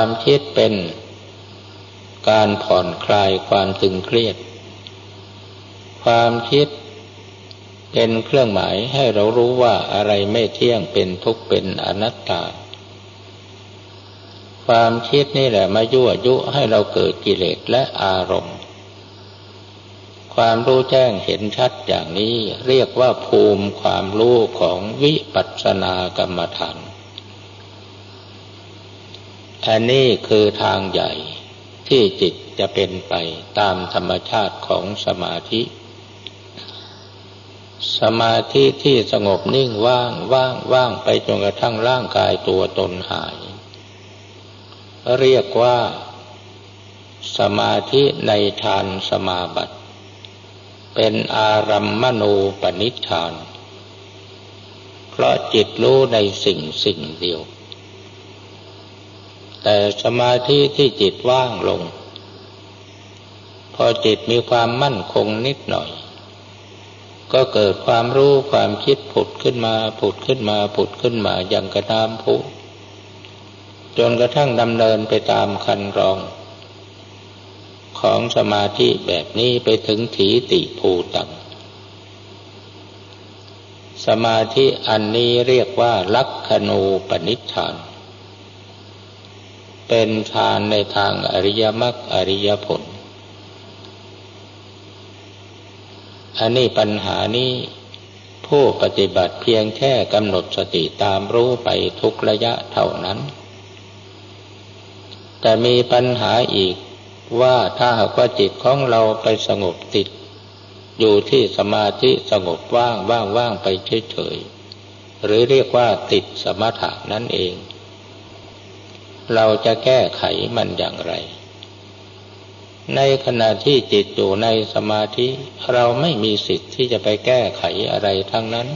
ความคิดเป็น การผ่อนคลายความตึงเครียด ความคิดเป็นเครื่องหมายให้เรารู้ว่าอะไรไม่เที่ยงเป็นทุกข์เป็นอนัตตา ความคิดนี่แหละมายั่วยุให้เราเกิดกิเลสและอารมณ์ ความรู้แจ้งเห็นชัดอย่างนี้เรียกว่าภูมิความรู้ของวิปัสสนากรรมฐาน อันนี้คือทางใหญ่ที่จิตจะเป็นไปตามธรรมชาติของสมาธิ สมาธิที่สงบนิ่งว่างว่างว่างไปจนกระทั่งร่างกายตัวตนหาย เรียกว่า สมาธิในฌานสมาบัติ เป็นอารัมมณูปนิธาน เพราะจิตรู้ในสิ่งสิ่งเดียว แต่สมาธิที่จิตว่างลง พอจิตมีความมั่นคงนิดหน่อย ก็เกิดความรู้ความคิดผุดขึ้นมาผุดขึ้นมาผุดขึ้นมาอย่างกระน้ำพุจนกระทั่งดำเนินไปตามคันรอง ของสมาธิแบบนี้ไปถึงถีติภูตัง สมาธิอันนี้เรียกว่าลักขณูปนิชฌาน เป็นฌานในทางอริยมรรคอริยผล อันนี้ปัญหานี้ผู้ปฏิบัติเพียงแค่กำหนดสติตามรู้ไปทุกระยะเท่านั้น แต่มีปัญหาอีกว่าถ้าหากว่าจิตของเราไปสงบติด อยู่ที่สมาธิสงบว่างว่างว่างไปเฉยๆหรือเรียกว่าติดสมถะนั่นเอง เราจะแก้ไขมันอย่างไร ในขณะที่จิตอยู่ในสมาธิเราไม่มีสิทธิ์ที่จะไปแก้ไขอะไรทั้งนั้น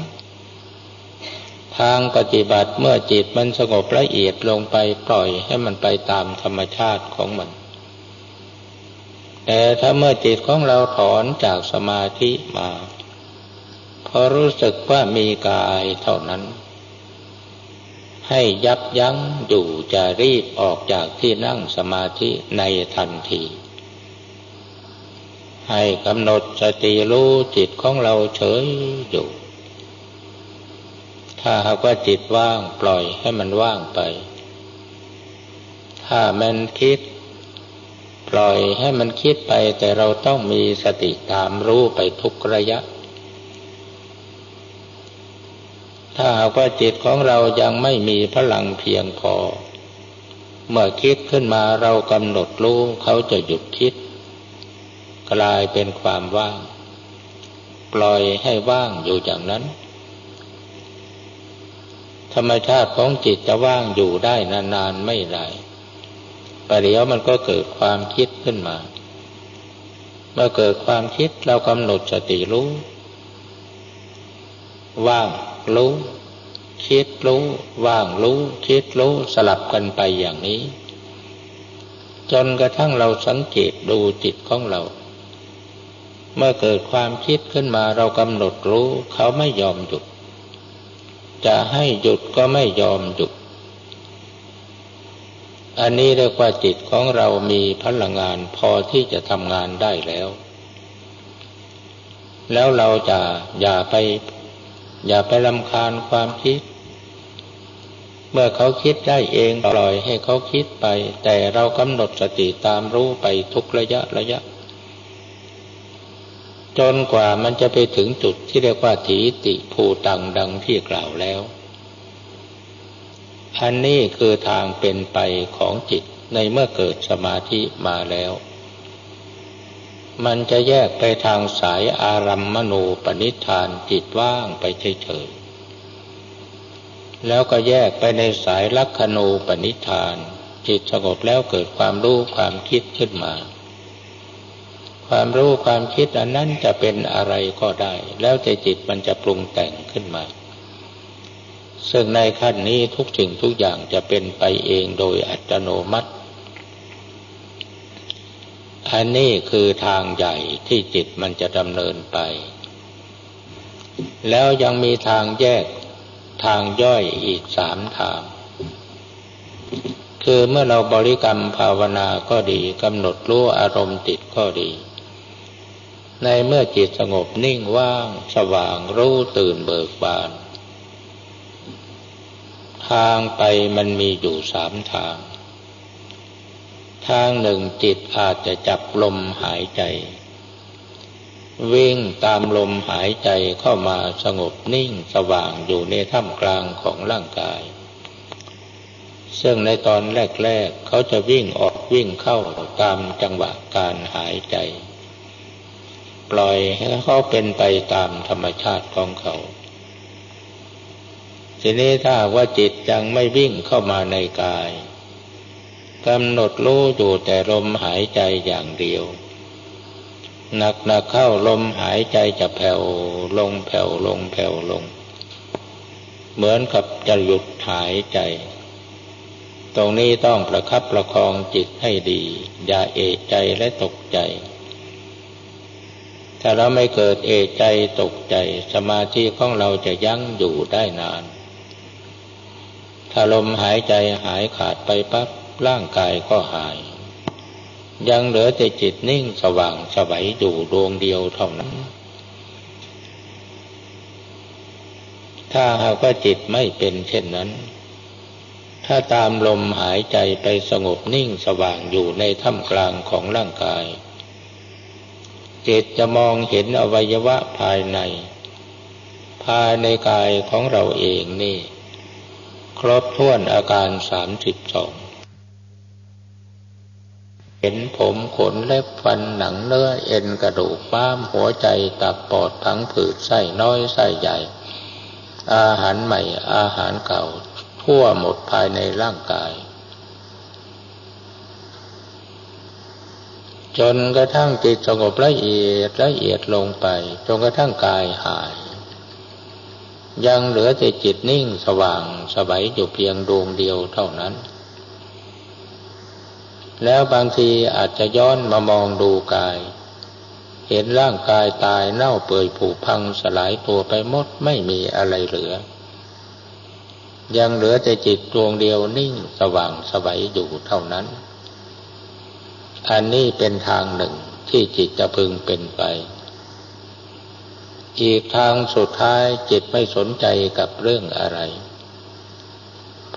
ทางปฏิบัติเมื่อจิตมันสงบละเอียดลงไปปล่อยให้มันไปตามธรรมชาติของมัน แต่ถ้าเมื่อจิตของเราถอนจากสมาธิมาพอรู้สึกว่ามีกายเท่านั้น ให้ยับยั้งอยู่จะรีบออกจากที่นั่งสมาธิในทันที ให้กำหนดสติรู้จิตของเราเฉยอยู่ ถ้าหากว่าจิตว่างปล่อยให้มันว่างไป ถ้ามันคิด ปล่อยให้มันคิดไปแต่เราต้องมีสติตามรู้ไปทุกระยะ ถ้าหากว่าจิตของเรายังไม่มีพลังเพียงพอ เมื่อคิดขึ้นมาเรากำหนดรู้เขาจะหยุดคิด กลายเป็นความว่าง ปล่อยให้ว่างอยู่อย่างนั้น ธรรมชาติของจิตจะว่างอยู่ได้นานๆไม่ได้ประเดี๋ยวมันก็เกิดความคิดขึ้นมา เมื่อเกิดความคิดเรากำหนดสติรู้ ว่าง รู้คิดรู้ว่างรู้คิดรู้สลับกันไปอย่างนี้ จนกระทั่งเราสังเกตดูจิตของเรา เมื่อเกิดความคิดขึ้นมาเรากำหนดรู้เขาไม่ยอมหยุด จะให้หยุดก็ไม่ยอมหยุด อันนี้เรียกว่าจิตของเรามีพลังงานพอที่จะทำงานได้แล้ว แล้วเราจะอย่าไป อย่าไปลำคาญความคิด เมื่อเขาคิดได้เองปล่อยให้เขาคิดไป แต่เรากำหนดสติตามรู้ไปทุกระยะระยะ จนกว่ามันจะไปถึงจุดที่เรียกว่าถีติภูตังดังที่กล่าวแล้ว อันนี้คือทางเป็นไปของจิตในเมื่อเกิดสมาธิมาแล้ว มันจะแยกไปทางสายอารัมมณูปนิธานจิตว่างไปเฉยๆแล้วก็แยกไปในสายลักขณูปนิธาน จิตสงบแล้วเกิดความรู้ความคิดขึ้นมา ความรู้ความคิดอันนั้นจะเป็นอะไรก็ได้ แล้วแต่จิตมันจะปรุงแต่งขึ้นมา ซึ่งในขั้นนี้ทุกสิ่งทุกอย่างจะเป็นไปเองโดยอัตโนมัติ อันนี้คือทางใหญ่ที่จิตมันจะดำเนินไป แล้วยังมีทางแยกทางย่อยอีกสามทาง คือเมื่อเราบริกรรมภาวนาก็ดีกำหนดรู้อารมณ์จิตก็ดี ในเมื่อจิตสงบนิ่งว่าง สว่างรู้ตื่นเบิกบาน ทางไปมันมีอยู่สามทาง ทางหนึ่งจิตอาจจะจับลมหายใจ วิ่งตามลมหายใจเข้ามาสงบนิ่งสว่างอยู่ในท่ามกลางของร่างกาย ซึ่งในตอนแรกๆเขาจะวิ่งออกวิ่งเข้าตามจังหวะการหายใจ ปล่อยให้เขาเป็นไปตามธรรมชาติของเขาทีนี้ถ้าว่าจิตยังไม่วิ่งเข้ามาในกาย กำหนดรู้อยู่แต่ลมหายใจอย่างเดียว หนักหนักเข้าลมหายใจจะแผ่วลงแผ่วลงแผ่วลง เหมือนกับจะหยุดหายใจ ตรงนี้ต้องประคับประคองจิตให้ดี อย่าเอะใจและตกใจ ถ้าเราไม่เกิดเอะใจตกใจ สมาธิของเราจะยั้งอยู่ได้นาน ถ้าลมหายใจหายขาดไปปั๊บ ร่างกายก็หาย ยังเหลือแต่จิตนิ่งสว่างสวัยอยู่ดวงเดียวเท่านั้น ถ้าหากว่าจิตไม่เป็นเช่นนั้น ถ้าตามลมหายใจไปสงบนิ่งสว่างอยู่ในท่ามกลางของร่างกาย จิตจะมองเห็นอวัยวะภายใน ภายในกายของเราเองนี่ ครบถ้วนอาการสามสิบสอง เห็นผมขนเล็บฟันหนังเนื้อเอ็นกระดูกม้ามหัวใจตับปอดพังผืดไส้น้อยไส้ใหญ่ อาหารใหม่อาหารเก่า ทั่วหมดภายในร่างกาย จนกระทั่งจิตสงบละเอียดละเอียดลงไป จนกระทั่งกายหาย ยังเหลือแต่จิตนิ่งสว่างสบายอยู่เพียงดวงเดียวเท่านั้น แล้วบางทีอาจจะย้อนมามองดูกาย เห็นร่างกายตายเน่าเปื่อยผุพังสลายตัวไปหมดไม่มีอะไรเหลือ ยังเหลือแต่จิตดวงเดียวนิ่งสว่างสวัยอยู่เท่านั้น อันนี้เป็นทางหนึ่งที่จิตจะพึงเป็นไป อีกทางสุดท้ายจิตไม่สนใจกับเรื่องอะไร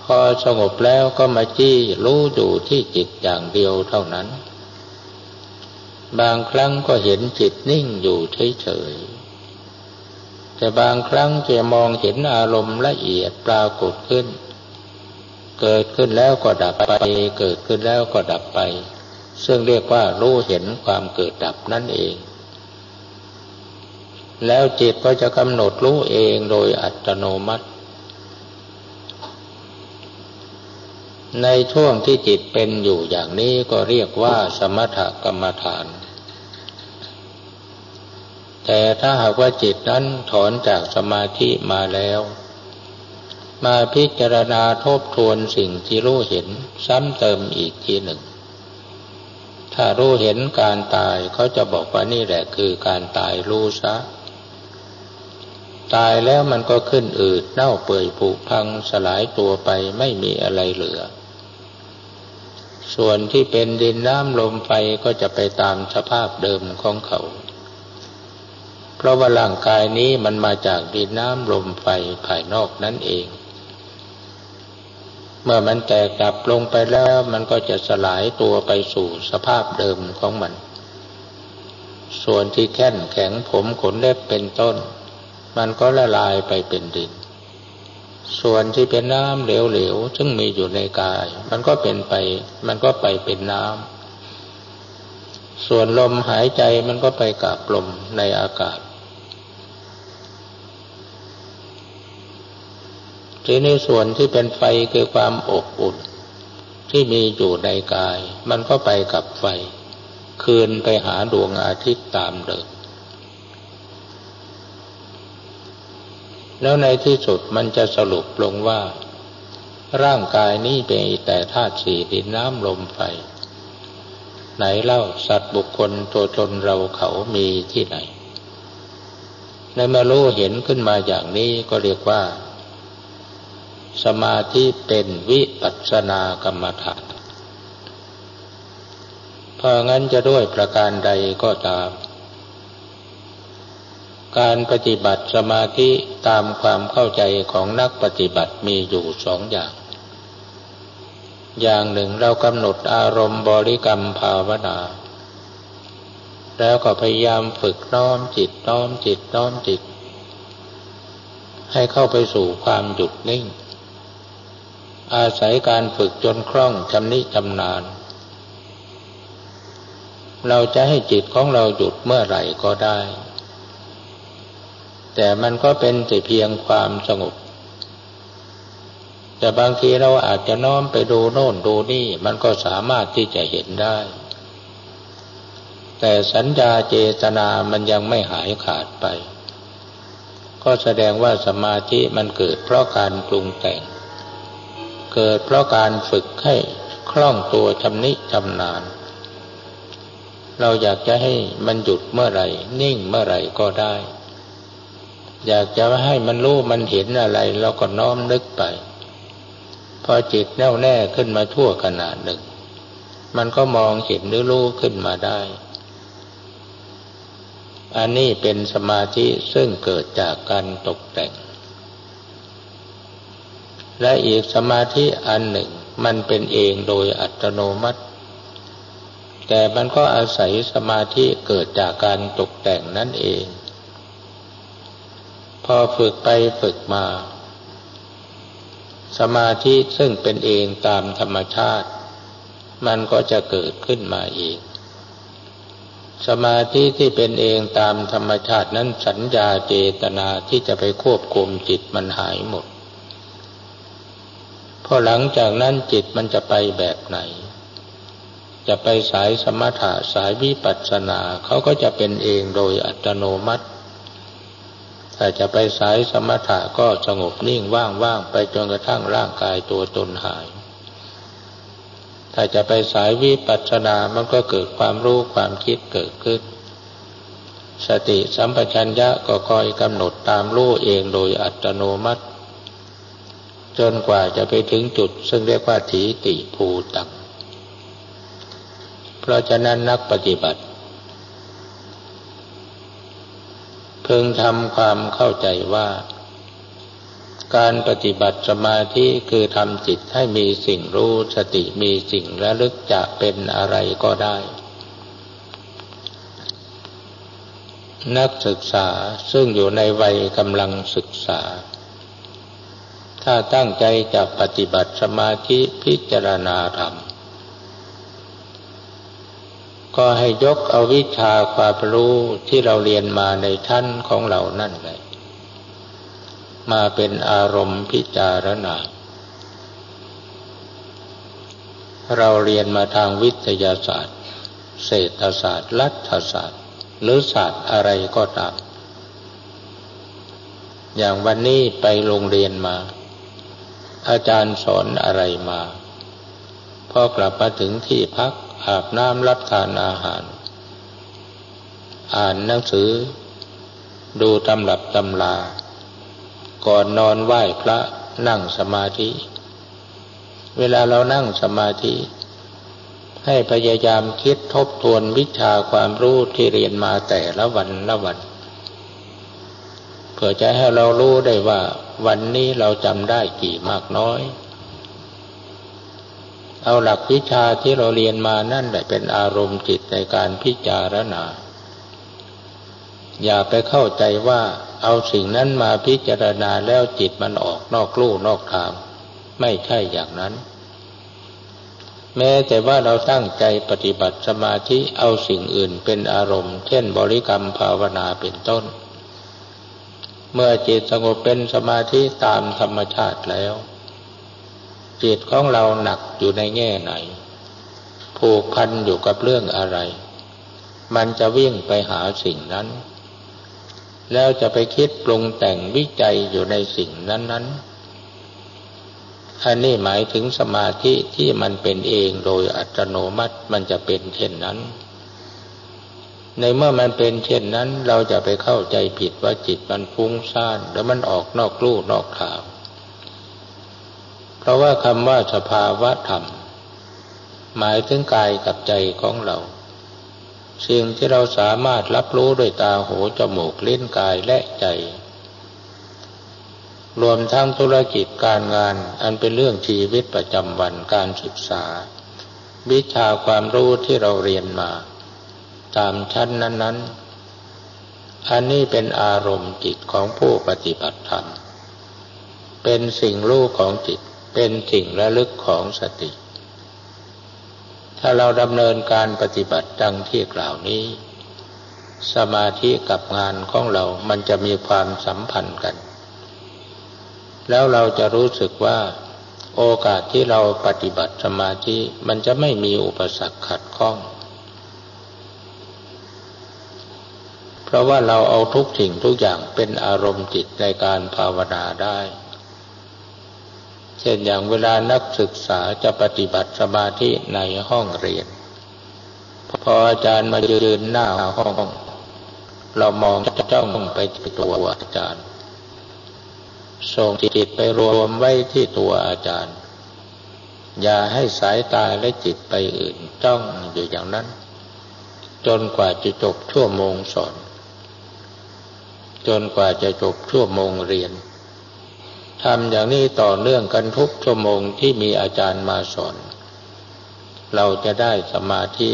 พอสงบแล้วก็มาจี้รู้อยู่ที่จิตอย่างเดียวเท่านั้น บางครั้งก็เห็นจิตนิ่งอยู่เฉยๆแต่บางครั้งจะมองเห็นอารมณ์ละเอียดปรากฏขึ้น เกิดขึ้นแล้วก็ดับไป เกิดขึ้นแล้วก็ดับไป ซึ่งเรียกว่ารู้เห็นความเกิดดับนั่นเอง แล้วจิตก็จะกำหนดรู้เองโดยอัตโนมัติ ในช่วงที่จิตเป็นอยู่อย่างนี้ก็เรียกว่าสมถกรรมฐาน แต่ถ้าหากว่าจิตนั้นถอนจากสมาธิมาแล้ว มาพิจารณาทบทวนสิ่งที่รู้เห็นซ้ำเติมอีกทีหนึ่ง ถ้ารู้เห็นการตายเขาจะบอกว่านี่แหละคือการตายรู้ซะ ตายแล้วมันก็ขึ้นอืดเน่าเปื่อยผุพังสลายตัวไปไม่มีอะไรเหลือ ส่วนที่เป็นดินน้ำลมไฟก็จะไปตามสภาพเดิมของเขา เพราะว่าร่างกายนี้มันมาจากดินน้ำลมไฟภายนอกนั่นเอง เมื่อมันแตกดับลงไปแล้วมันก็จะสลายตัวไปสู่สภาพเดิมของมัน ส่วนที่แข็งแข็งผมขนเล็บเป็นต้น มันก็ละลายไปเป็นดิน ส่วนที่เป็นน้ำเหลวๆซึ่งมีอยู่ในกาย มันก็เป็นไป มันก็ไปเป็นน้ำส่วนลมหายใจมันก็ไปกับลมในอากาศ ทีนี้ส่วนที่เป็นไฟคือความอบอุ่น ที่มีอยู่ในกาย มันก็ไปกับไฟ คืนไปหาดวงอาทิตย์ตามเดิม แล้วในที่สุดมันจะสรุปลงว่า ร่างกายนี้เป็นแต่ธาตุสี่ดินน้ำลมไฟ ไหนเล่าสัตว์บุคคลตัวตนเราเขามีที่ไหน ในมารู้เห็นขึ้นมาอย่างนี้ก็เรียกว่า สมาธิเป็นวิปัสสนากรรมฐานเพราะงั้นจะด้วยประการใดก็ตาม การปฏิบัติสมาธิตามความเข้าใจของนักปฏิบัติมีอยู่สองอย่าง อย่างหนึ่งเรากำหนดอารมณ์บริกรรมภาวนา แล้วก็พยายามฝึกน้อมจิตน้อมจิตน้อมจิต ให้เข้าไปสู่ความหยุดนิ่ง อาศัยการฝึกจนคล่องชำนิชำนาญ เราจะให้จิตของเราหยุดเมื่อไหร่ก็ได้ แต่มันก็เป็นแต่เพียงความสงบ แต่บางทีเราอาจจะน้อมไปดูโน่นดูนี่ มันก็สามารถที่จะเห็นได้ แต่สัญญาเจตนามันยังไม่หายขาดไป ก็แสดงว่าสมาธิมันเกิดเพราะการปรุงแต่ง เกิดเพราะการฝึกให้คล่องตัวชำนิชำนาญเราอยากจะให้มันหยุดเมื่อไหร่ นิ่งเมื่อไหร่ก็ได้ อยากจะให้มันรู้มันเห็นอะไรเราก็น้อมนึกไป พอจิตแน่วแน่ขึ้นมาทั่วขนาดหนึ่ง มันก็มองเห็นหรือรู้ขึ้นมาได้ อันนี้เป็นสมาธิซึ่งเกิดจากการตกแต่ง และอีกสมาธิอันหนึ่งมันเป็นเองโดยอัตโนมัติ แต่มันก็อาศัยสมาธิเกิดจากการตกแต่งนั่นเอง พอฝึกไปฝึกมา สมาธิซึ่งเป็นเองตามธรรมชาติ มันก็จะเกิดขึ้นมาเองสมาธิที่เป็นเองตามธรรมชาตินั้นสัญญาเจตนาที่จะไปควบคุมจิตมันหายหมด พอหลังจากนั้นจิตมันจะไปแบบไหน จะไปสายสมถะสายวิปัสสนาเขาก็จะเป็นเองโดยอัตโนมัติ ถ้าจะไปสายสมถะก็สงบนิ่งว่างๆไปจนกระทั่งร่างกายตัวตนหาย ถ้าจะไปสายวิปัสสนา มันก็เกิดความรู้ความคิดเกิดขึ้น สติสัมปชัญญะก็คอยกำหนดตามรู้เองโดยอัตโนมัติ จนกว่าจะไปถึงจุด ซึ่งเรียกว่าถีติภูตังเพราะฉะนั้นนักปฏิบัติ เพิ่งทำความเข้าใจว่า การปฏิบัติสมาธิคือทำจิตให้มีสิ่งรู้สติมีสิ่งระลึกจะเป็นอะไรก็ได้ นักศึกษาซึ่งอยู่ในวัยกำลังศึกษา ถ้าตั้งใจจะปฏิบัติสมาธิพิจารณาธรรม ก็ให้ยกเอาวิชาความรู้ที่เราเรียนมาในชั้นของเรานั่นเลยมาเป็นอารมณ์พิจารณา เราเรียนมาทางวิทยาศาสตร์ เศรษฐศาสตร์ รัฐศาสตร์ หรือศาสตร์อะไรก็ตาม อย่างวันนี้ไปโรงเรียนมา อาจารย์สอนอะไรมา พอกลับมาถึงที่พัก อาบน้ำรับทานอาหาร อ่านหนังสือ ดูตำรับตำลา ก่อนนอนไหว้พระนั่งสมาธิ เวลาเรานั่งสมาธิ ให้พยายามคิดทบทวนวิชาความรู้ที่เรียนมาแต่ละวันละวันเพื่อจะให้เรารู้ได้ว่าวันนี้เราจำได้กี่มากน้อย เอาหลักวิชาที่เราเรียนมานั่นแหละเป็นอารมณ์จิตในการพิจารณา อย่าไปเข้าใจว่าเอาสิ่งนั้นมาพิจารณาแล้วจิตมันออกนอกลู่นอกทาง ไม่ใช่อย่างนั้น แม้แต่ว่าเราตั้งใจปฏิบัติสมาธิเอาสิ่งอื่นเป็นอารมณ์ เช่นบริกรรมภาวนาเป็นต้น เมื่อจิตสงบเป็นสมาธิตามธรรมชาติแล้ว จิตของเราหนักอยู่ในแง่ไหน ผูกพันอยู่กับเรื่องอะไร มันจะวิ่งไปหาสิ่งนั้น แล้วจะไปคิดปรุงแต่งวิจัยอยู่ในสิ่งนั้น ๆ อันนี้หมายถึงสมาธิที่มันเป็นเองโดยอัตโนมัติมันจะเป็นเช่นนั้น ในเมื่อมันเป็นเช่นนั้น เราจะไปเข้าใจผิดว่าจิตมันฟุ้งซ่านแล้วมันออกนอกลู่นอกทาง พราะว่าคำว่าสภาวะธรรม หมายถึงกายกับใจของเรา สิ่งที่เราสามารถรับรู้ด้วยตาหูจมูกลิ้นกายและใจ รวมทั้งธุรกิจการงานอันเป็นเรื่องชีวิตประจำวันการศึกษา วิชาความรู้ที่เราเรียนมา ตามชั้นนั้น ๆอันนี้เป็นอารมณ์จิตของผู้ปฏิบัติธรรม เป็นสิ่งรู้ของจิต เป็นสิ่งระลึกของสติ ถ้าเราดำเนินการปฏิบัติดังที่กล่าวนี้ สมาธิกับงานของเรามันจะมีความสัมพันธ์กัน แล้วเราจะรู้สึกว่าโอกาสที่เราปฏิบัติสมาธิมันจะไม่มีอุปสรรคขัดข้อง เพราะว่าเราเอาทุกสิ่งทุกอย่างเป็นอารมณ์จิตในการภาวนาได้ ช่นอย่างเวลานักศึกษาจะปฏิบัติสมาธิในห้องเรียน พออาจารย์มายืนหน้าห้อง เรามองจ้องไปที่ตัวอาจารย์ ส่งจิตไปรวมไว้ที่ตัวอาจารย์ อย่าให้สายตาและจิตไปอื่นจ้องอยู่อย่างนั้น จนกว่าจะจบชั่วโมงสอน จนกว่าจะจบชั่วโมงเรียน ทำอย่างนี้ต่อเนื่องกันทุกชั่วโมงที่มีอาจารย์มาสอน เราจะได้สมาธิ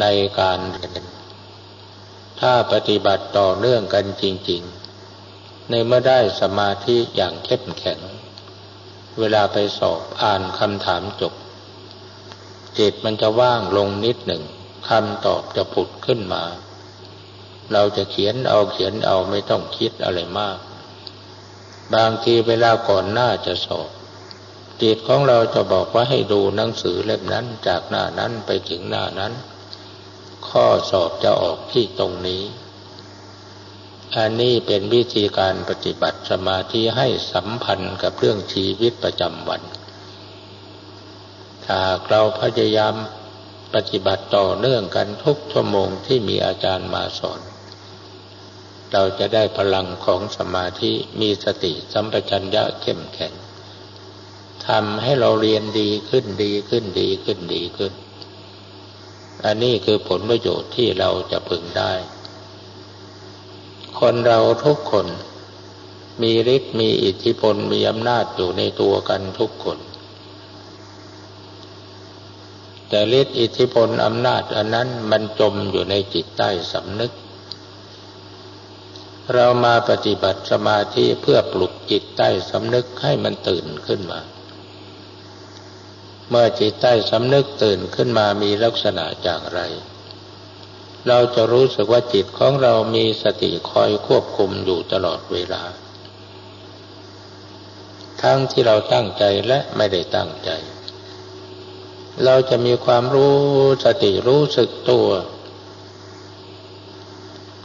ในการเรียน ถ้าปฏิบัติต่อเนื่องกันจริง ๆ ในเมื่อได้สมาธิอย่างเข้มแข็ง เวลาไปสอบอ่านคำถามจบ จิตมันจะว่างลงนิดหนึ่งคำตอบจะผุดขึ้นมา เราจะเขียนเอาเขียนเอาไม่ต้องคิดอะไรมาก บางทีเวลาก่อนหน้าจะสอบ จิตของเราจะบอกว่าให้ดูหนังสือเล่มนั้นจากหน้านั้นไปถึงหน้านั้น ข้อสอบจะออกที่ตรงนี้ อันนี้เป็นวิธีการปฏิบัติสมาธิให้สัมพันธ์กับเรื่องชีวิตประจำวัน ถ้าเราพยายามปฏิบัติต่อเนื่องกันทุกชั่วโมงที่มีอาจารย์มาสอน เราจะได้พลังของสมาธิมีสติสัมปชัญญะเข้มแข็งทำให้เราเรียนดีขึ้นดีขึ้นดีขึ้นดีขึ้น อันนี้คือผลประโยชน์ที่เราจะพึงได้ คนเราทุกคนมีฤทธิ์มีอิทธิพลมีอำนาจอยู่ในตัวกันทุกคน แต่ฤทธิ์อิทธิพลอำนาจอันนั้นมันจมอยู่ในจิตใต้สำนึก เรามาปฏิบัติสมาธิเพื่อปลุกจิตใต้สำนึกให้มันตื่นขึ้นมา เมื่อจิตใต้สำนึกตื่นขึ้นมามีลักษณะอย่างไร เราจะรู้สึกว่าจิตของเรามีสติคอยควบคุมอยู่ตลอดเวลา ทั้งที่เราตั้งใจและไม่ได้ตั้งใจ เราจะมีความรู้สติรู้สึกตัว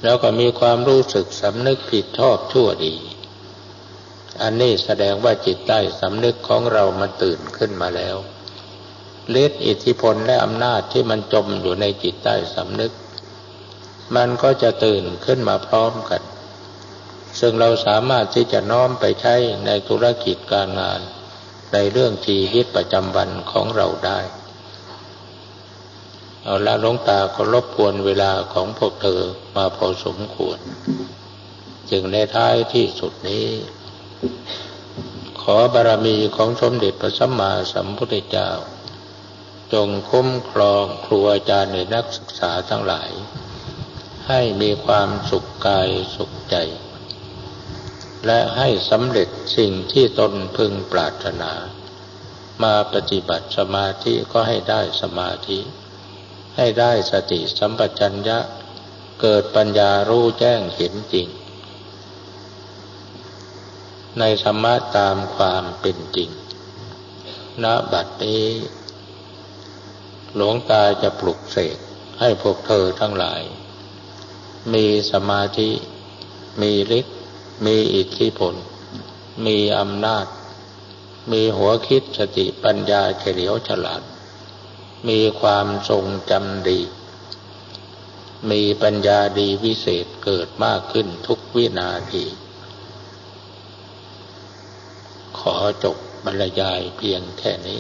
แล้วก็มีความรู้สึกสำนึกผิดชอบชั่วดี อันนี้แสดงว่าจิตใต้สำนึกของเรามันตื่นขึ้นมาแล้วฤทธิอิทธิพลและอำนาจที่มันจมอยู่ในจิตใต้สำนึก มันก็จะตื่นขึ้นมาพร้อมกัน ซึ่งเราสามารถที่จะน้อมไปใช้ในธุรกิจการงาน ในเรื่องชีวิตประจำวันของเราได้ เอาละลงตาก็รบกวนเวลาของพวกเธอมาพอสมควร จึงในท้ายที่สุดนี้ ขอบารมีของสมเด็จพระสัมมาสัมพุทธเจ้า จงคุ้มครองครูอาจารย์ในนักศึกษาทั้งหลาย ให้มีความสุขกายสุขใจ และให้สำเร็จสิ่งที่ตนพึงปรารถนา มาปฏิบัติสมาธิก็ให้ได้สมาธิ ให้ได้สติสัมปชัญญะเกิดปัญญารู้แจ้งเห็นจริง ในธรรมะตามความเป็นจริง ณ บัดนี้ หลวงตาจะปลุกเสกให้พวกเธอทั้งหลาย มีสมาธิ มีฤทธิ์ มีอิทธิพล มีอำนาจ มีหัวคิดสติปัญญาเฉลียวฉลาด มีความทรงจำดี มีปัญญาดีวิเศษเกิดมากขึ้นทุกวินาที ขอจบบรรยายเพียงแค่นี้